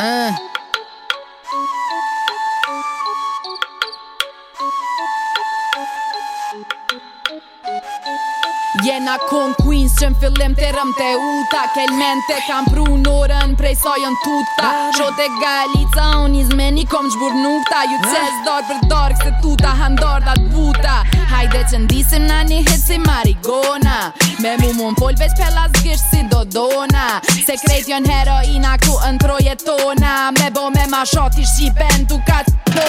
Eh. Jena kon kuinës që në fillim të rëm të uta Kelmente kam pru në orën prej sajën tuta Qote Galica unë izmeni kom qbur nukta Ju eh? qes dar për dar kse tuta handar dat buta Hajde që ndisim na një hit si marigona Me mu mu në fol veç pëllas gisht si dodona Sekret jën heroina ku në tona shot i shqipen du ka të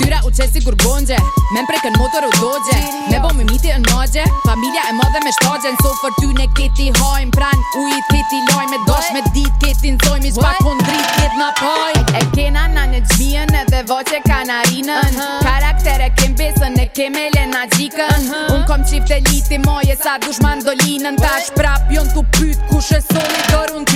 Tyra u qesi kur gondje, me motor u dodje Me bom i miti në nëgje, familia e madhe me shtogje Nso sofër ty ne keti hajm, pran u i keti loj Me dosh me dit keti në zojmi, zba kondri ket na poj E kena na një gjmijën e dhe voqe kanarinën Karaktere Karakter e kem besën e kem e lena gjikën Unë kom qip të liti moje sa dush mandolinën Ta që prap jon të pyt ku shesoni dërë unë